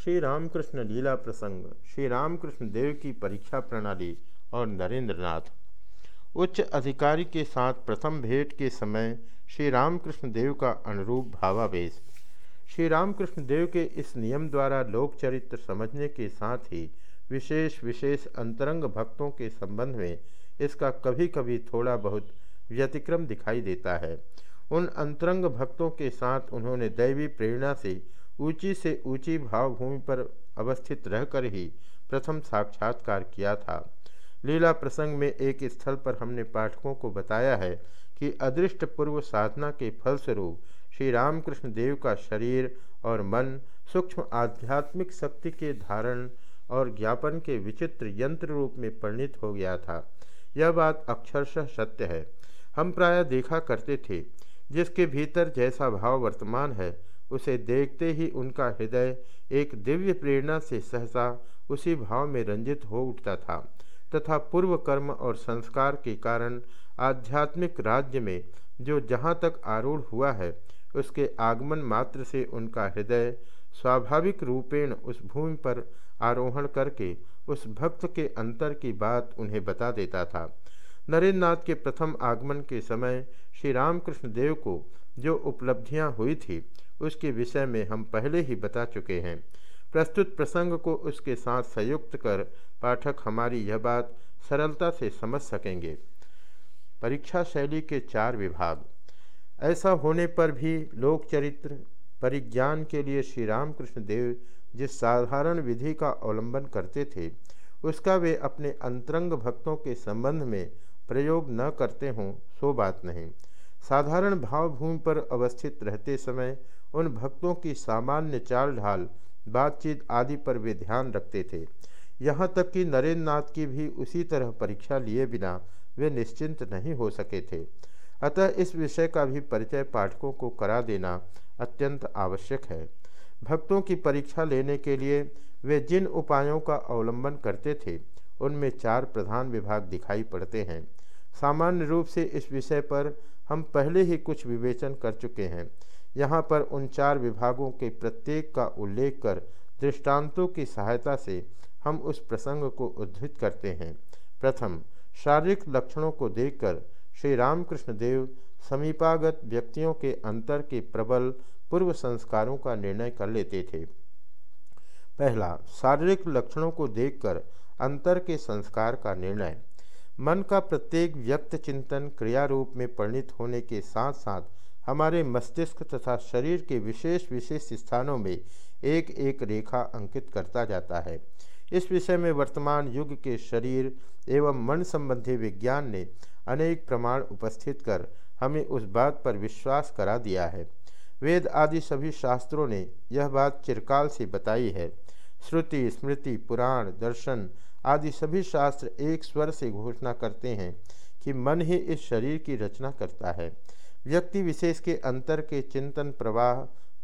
श्री रामकृष्ण लीला प्रसंग, श्री रामकृष्ण देव की परीक्षा प्रणाली और नरेंद्रनाथ। उच्च अधिकारी के साथ प्रथम भेंट के समय श्री रामकृष्ण देव का अनुरूप भावावेश। श्री रामकृष्ण देव के इस नियम द्वारा लोक चरित्र समझने के साथ ही विशेष विशेष अंतरंग भक्तों के संबंध में इसका कभी कभी थोड़ा बहुत व्यतिक्रम दिखाई देता है। उन अंतरंग भक्तों के साथ उन्होंने दैवी प्रेरणा से ऊँची से ऊँची भावभूमि पर अवस्थित रहकर ही प्रथम साक्षात्कार किया था। लीला प्रसंग में एक स्थल पर हमने पाठकों को बताया है कि अदृष्ट पूर्व साधना के फलस्वरूप श्री रामकृष्ण देव का शरीर और मन सूक्ष्म आध्यात्मिक शक्ति के धारण और ज्ञापन के विचित्र यंत्र रूप में परिणित हो गया था। यह बात अक्षरशः सत्य है। हम प्राय देखा करते थे, जिसके भीतर जैसा भाव वर्तमान है उसे देखते ही उनका हृदय एक दिव्य प्रेरणा से सहसा उसी भाव में रंजित हो उठता था, तथा पूर्व कर्म और संस्कार के कारण आध्यात्मिक राज्य में जो जहाँ तक आरूढ़ हुआ है, उसके आगमन मात्र से उनका हृदय स्वाभाविक रूपेण उस भूमि पर आरोहण करके उस भक्त के अंतर की बात उन्हें बता देता था। नरेंद्र नाथ के प्रथम आगमन के समय श्री रामकृष्ण देव को जो उपलब्धियाँ हुई थी, उसके विषय में हम पहले ही बता चुके हैं। प्रस्तुत प्रसंग को उसके साथ संयुक्त कर पाठक हमारी यह बात सरलता से समझ सकेंगे। परीक्षा शैली के चार विभाग। ऐसा होने पर भी लोक चरित्र परिज्ञान के लिए श्री रामकृष्ण देव जिस साधारण विधि का अवलंबन करते थे, उसका वे अपने अंतरंग भक्तों के संबंध में प्रयोग न करते हों, सो बात नहीं। साधारण भावभूमि पर अवस्थित रहते समय उन भक्तों की सामान्य चाल ढाल बातचीत आदि पर वे ध्यान रखते थे। यहाँ तक कि नरेंद्र नाथ की भी उसी तरह परीक्षा लिए बिना वे निश्चिंत नहीं हो सके थे। अतः इस विषय का भी परिचय पाठकों को करा देना अत्यंत आवश्यक है। भक्तों की परीक्षा लेने के लिए वे जिन उपायों का अवलंबन करते थे, उनमें चार प्रधान विभाग दिखाई पड़ते हैं। सामान्य रूप से इस विषय पर हम पहले ही कुछ विवेचन कर चुके हैं। यहाँ पर उन चार विभागों के प्रत्येक का उल्लेख कर दृष्टांतों की सहायता से हम उस प्रसंग को उद्धृत करते हैं। प्रथम, शारीरिक लक्षणों को देखकर श्री रामकृष्ण देव समीपागत व्यक्तियों के अंतर के प्रबल पूर्व संस्कारों का निर्णय कर लेते थे। पहला, शारीरिक लक्षणों को देखकर अंतर के संस्कार का निर्णय। मन का प्रत्येक व्यक्त चिंतन क्रिया रूप में परिणित होने के साथ साथ हमारे मस्तिष्क तथा शरीर के विशेष विशेष स्थानों में एक एक रेखा अंकित करता जाता है। इस विषय में वर्तमान युग के शरीर एवं मन संबंधी विज्ञान ने अनेक प्रमाण उपस्थित कर हमें उस बात पर विश्वास करा दिया है। वेद आदि सभी शास्त्रों ने यह बात चिरकाल से बताई है। श्रुति, स्मृति, पुराण, दर्शन आदि सभी शास्त्र एक स्वर से घोषणा करते हैं कि मन ही इस शरीर की रचना करता है। व्यक्ति विशेष के अंतर के चिंतन प्रवाह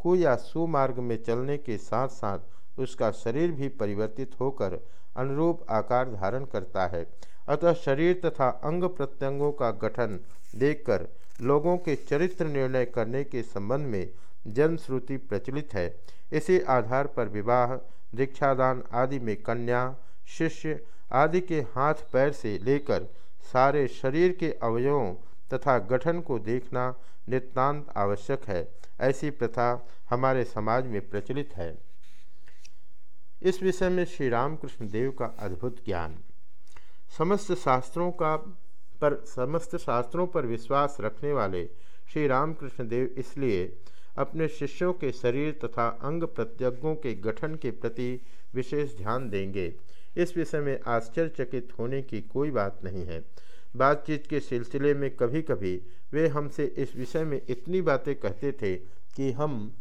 को या सुमार्ग में चलने के साथ साथ उसका शरीर भी परिवर्तित होकर अनुरूप आकार धारण करता है। अतः शरीर तथा अंग प्रत्यंगों का गठन देखकर लोगों के चरित्र निर्णय करने के संबंध में जनश्रुति प्रचलित है। इसी आधार पर विवाह, दीक्षादान आदि में कन्या शिष्य आदि के हाथ पैर से लेकर सारे शरीर के अवयवों तथा गठन को देखना नितान्त आवश्यक है। ऐसी प्रथा हमारे समाज में प्रचलित है। इस विषय में श्री रामकृष्ण देव का अद्भुत ज्ञान। समस्त शास्त्रों का पर, समस्त शास्त्रों पर विश्वास रखने वाले श्री रामकृष्ण देव इसलिए अपने शिष्यों के शरीर तथा अंग प्रत्यंगों के गठन के प्रति विशेष ध्यान देंगे। इस विषय में आश्चर्यचकित होने की कोई बात नहीं है। बातचीत के सिलसिले में कभी कभी वे हमसे इस विषय में इतनी बातें कहते थे कि हम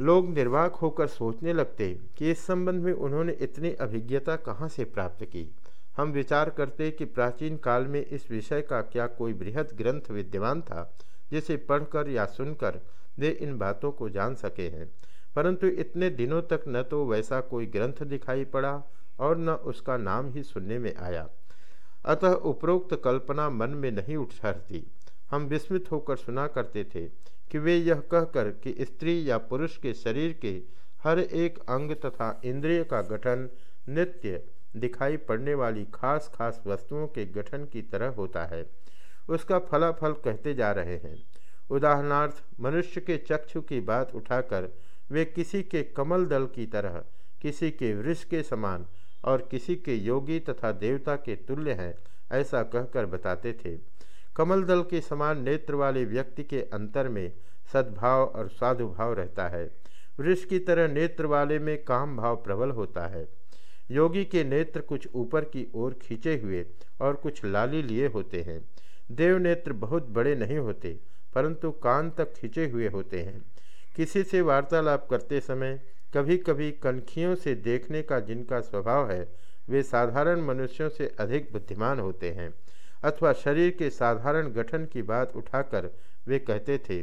लोग निर्वाक होकर सोचने लगते कि इस संबंध में उन्होंने इतनी अभिज्ञता कहाँ से प्राप्त की। हम विचार करते कि प्राचीन काल में इस विषय का क्या कोई बृहद ग्रंथ विद्यमान था, जिसे पढ़कर या सुनकर वे इन बातों को जान सके हैं। परंतु इतने दिनों तक न तो वैसा कोई ग्रंथ दिखाई पड़ा और न उसका नाम ही सुनने में आया। अतः उपरोक्त कल्पना मन में नहीं उठ हम विस्मित होकर सुना करते थे कि वे यह कहकर कि स्त्री या पुरुष के शरीर के हर एक अंग तथा इंद्रिय का गठन नित्य दिखाई पड़ने वाली खास खास वस्तुओं के गठन की तरह होता है। उसका फलाफल कहते जा रहे हैं। उदाहरणार्थ, मनुष्य के चक्षु की बात उठाकर वे किसी के कमल दल की तरह, किसी के वृक्ष के समान और किसी के योगी तथा देवता के तुल्य हैं, ऐसा कहकर बताते थे। कमल दल के समान नेत्र वाले व्यक्ति के अंतर में सद्भाव और साधु भाव रहता है। वृक्ष की तरह नेत्र वाले में काम भाव प्रबल होता है। योगी के नेत्र कुछ ऊपर की ओर खींचे हुए और कुछ लाली लिए होते हैं। देव नेत्र बहुत बड़े नहीं होते, परंतु कान तक खींचे हुए होते हैं। किसी से वार्तालाप करते समय कभी कभी कनखियों से देखने का जिनका स्वभाव है, वे साधारण मनुष्यों से अधिक बुद्धिमान होते हैं, अथवा शरीर के साधारण गठन की बात उठाकर वे कहते थे,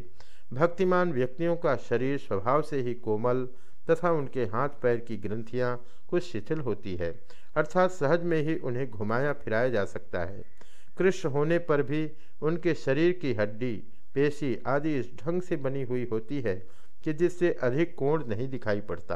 भक्तिमान व्यक्तियों का शरीर स्वभाव से ही कोमल तथा उनके हाथ पैर की ग्रंथियाँ कुछ शिथिल होती है, अर्थात सहज में ही उन्हें घुमाया फिराया जा सकता है। कृष्ण होने पर भी उनके शरीर की हड्डी, पेशी आदि इस ढंग से बनी हुई होती है कि जिससे अधिक कोण नहीं दिखाई पड़ता।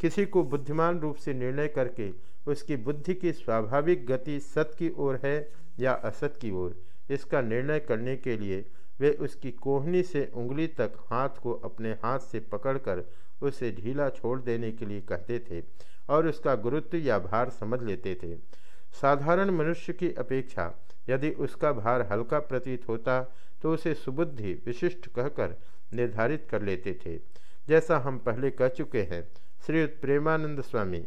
किसी को बुद्धिमान रूप से निर्णय करके उसकी बुद्धि की स्वाभाविक गति सत की ओर है या असत की ओर, इसका निर्णय करने के लिए वे उसकी कोहनी से उंगली तक हाथ को अपने हाथ से पकड़कर उसे ढीला छोड़ देने के लिए कहते थे और उसका गुरुत्व या भार समझ लेते थे। साधारण मनुष्य की अपेक्षा यदि उसका भार हल्का प्रतीत होता तो उसे सुबुद्धि विशिष्ट कहकर निर्धारित कर लेते थे। जैसा हम पहले कह चुके हैं श्री प्रेमानंद स्वामी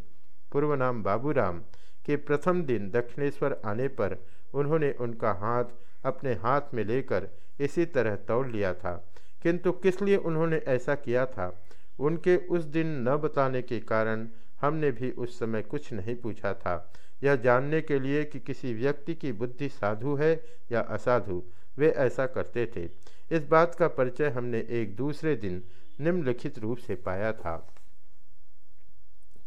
पूर्व नाम बाबूराम के प्रथम दिन दक्षिणेश्वर आने पर उन्होंने उनका हाथ अपने हाथ में लेकर इसी तरह तोड़ लिया था। किंतु किस लिए उन्होंने ऐसा किया था, उनके उस दिन न बताने के कारण हमने भी उस समय कुछ नहीं पूछा था। यह जानने के लिए कि किसी व्यक्ति की बुद्धि साधु है या असाधु वे ऐसा करते थे। इस बात का परिचय हमने एक दूसरे दिन निम्नलिखित रूप से पाया था।